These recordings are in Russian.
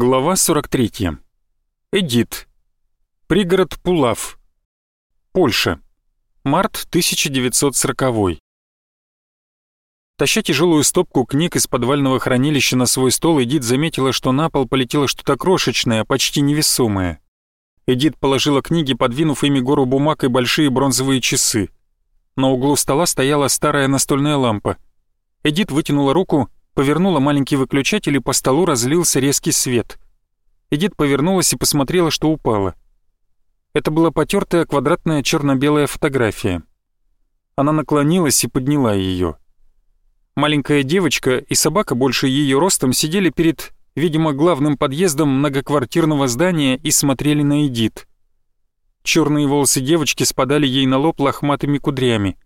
Глава 43. Эдит. Пригород Пулав. Польша. Март 1940. Таща тяжелую стопку книг из подвального хранилища на свой стол, Эдит заметила, что на пол полетело что-то крошечное, почти невесомое. Эдит положила книги, подвинув ими гору бумаг и большие бронзовые часы. На углу стола стояла старая настольная лампа. Эдит вытянула руку повернула маленький выключатель и по столу разлился резкий свет. Эдит повернулась и посмотрела, что упало. Это была потертая квадратная черно-белая фотография. Она наклонилась и подняла ее. Маленькая девочка и собака больше ее ростом сидели перед, видимо, главным подъездом многоквартирного здания и смотрели на Эдит. Черные волосы девочки спадали ей на лоб лохматыми кудрями.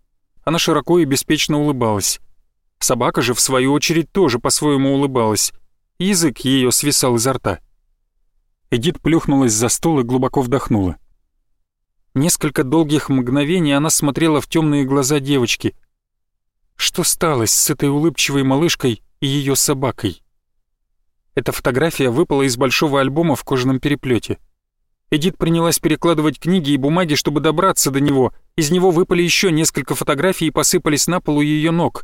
Она широко и беспечно улыбалась. Собака же, в свою очередь, тоже по-своему улыбалась. Язык ее свисал изо рта. Эдит плюхнулась за стол и глубоко вдохнула. Несколько долгих мгновений она смотрела в темные глаза девочки. Что стало с этой улыбчивой малышкой и ее собакой? Эта фотография выпала из большого альбома в кожаном переплете. Эдит принялась перекладывать книги и бумаги, чтобы добраться до него. Из него выпали еще несколько фотографий и посыпались на полу ее ног.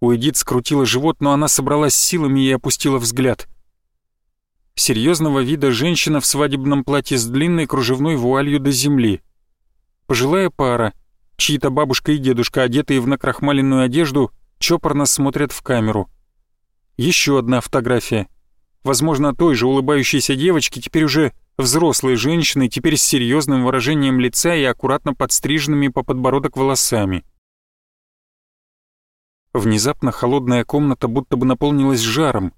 У Эдит скрутила живот, но она собралась силами и опустила взгляд. Серьезного вида женщина в свадебном платье с длинной кружевной вуалью до земли. Пожилая пара, чьи-то бабушка и дедушка, одетые в накрахмаленную одежду, чопорно смотрят в камеру. Еще одна фотография. Возможно, той же улыбающейся девочки, теперь уже взрослой женщины, теперь с серьезным выражением лица и аккуратно подстриженными по подбородок волосами. Внезапно холодная комната будто бы наполнилась жаром.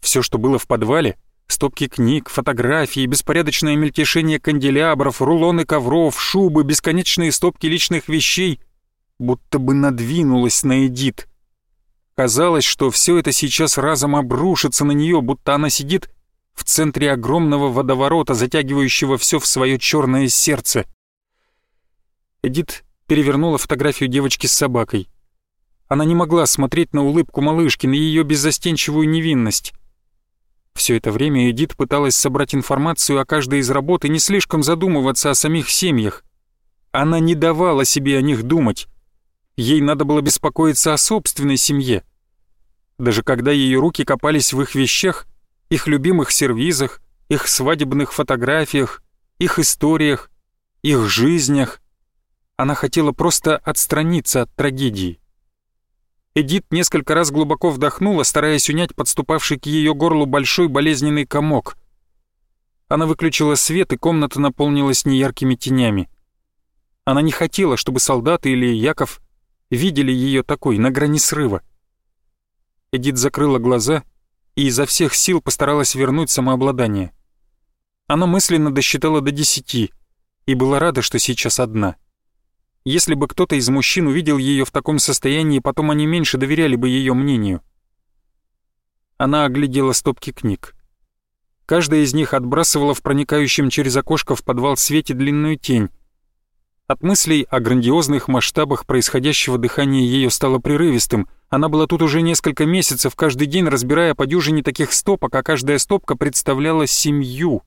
Все, что было в подвале, стопки книг, фотографии, беспорядочное мельтешение канделябров, рулоны ковров, шубы, бесконечные стопки личных вещей, будто бы надвинулось на Эдит. Казалось, что все это сейчас разом обрушится на нее, будто она сидит в центре огромного водоворота, затягивающего все в свое черное сердце. Эдит перевернула фотографию девочки с собакой. Она не могла смотреть на улыбку малышки, на ее беззастенчивую невинность. Все это время Эдит пыталась собрать информацию о каждой из работ и не слишком задумываться о самих семьях. Она не давала себе о них думать. Ей надо было беспокоиться о собственной семье. Даже когда ее руки копались в их вещах, их любимых сервизах, их свадебных фотографиях, их историях, их жизнях, она хотела просто отстраниться от трагедии. Эдит несколько раз глубоко вдохнула, стараясь унять подступавший к ее горлу большой болезненный комок. Она выключила свет, и комната наполнилась неяркими тенями. Она не хотела, чтобы солдаты или Яков видели ее такой, на грани срыва. Эдит закрыла глаза и изо всех сил постаралась вернуть самообладание. Она мысленно досчитала до десяти и была рада, что сейчас одна — если бы кто-то из мужчин увидел ее в таком состоянии, потом они меньше доверяли бы ее мнению. Она оглядела стопки книг. Каждая из них отбрасывала в проникающем через окошко в подвал свете длинную тень. От мыслей о грандиозных масштабах происходящего дыхания ее стало прерывистым. Она была тут уже несколько месяцев, каждый день разбирая по дюжине таких стопок, а каждая стопка представляла семью.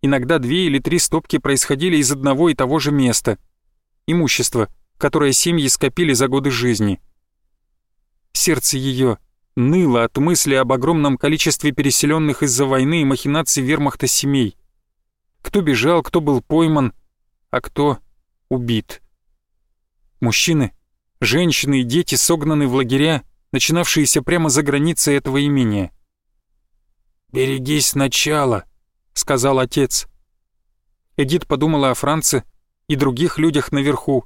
Иногда две или три стопки происходили из одного и того же места — имущество, которое семьи скопили за годы жизни. Сердце ее ныло от мысли об огромном количестве переселенных из-за войны и махинаций вермахта семей. Кто бежал, кто был пойман, а кто убит. Мужчины, женщины и дети согнаны в лагеря, начинавшиеся прямо за границей этого имения. «Берегись начала», — сказал отец. Эдит подумала о Франце, и других людях наверху,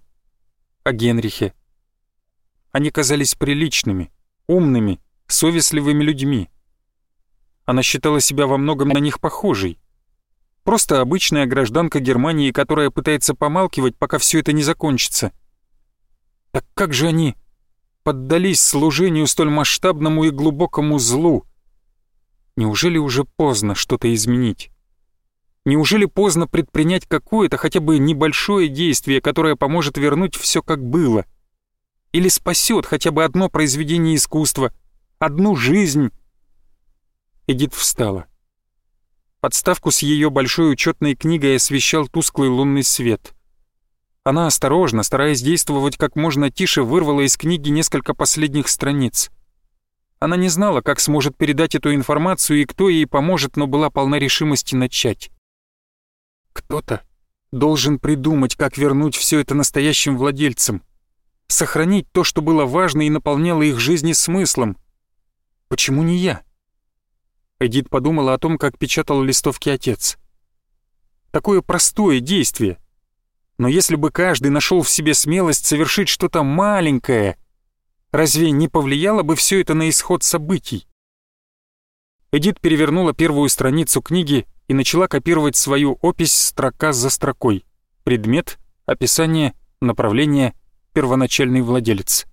о Генрихе. Они казались приличными, умными, совестливыми людьми. Она считала себя во многом на них похожей. Просто обычная гражданка Германии, которая пытается помалкивать, пока все это не закончится. Так как же они поддались служению столь масштабному и глубокому злу? Неужели уже поздно что-то изменить? Неужели поздно предпринять какое-то хотя бы небольшое действие, которое поможет вернуть все как было? Или спасет хотя бы одно произведение искусства, одну жизнь? Эдит встала. Подставку с ее большой учетной книгой освещал тусклый лунный свет. Она осторожно, стараясь действовать как можно тише, вырвала из книги несколько последних страниц. Она не знала, как сможет передать эту информацию и кто ей поможет, но была полна решимости начать. Кто-то должен придумать, как вернуть все это настоящим владельцам. Сохранить то, что было важно и наполняло их жизни смыслом. Почему не я? Эдит подумала о том, как печатал листовки отец. Такое простое действие. Но если бы каждый нашел в себе смелость совершить что-то маленькое — Разве не повлияло бы все это на исход событий? Эдит перевернула первую страницу книги и начала копировать свою опись строка за строкой. Предмет, описание, направление, первоначальный владелец.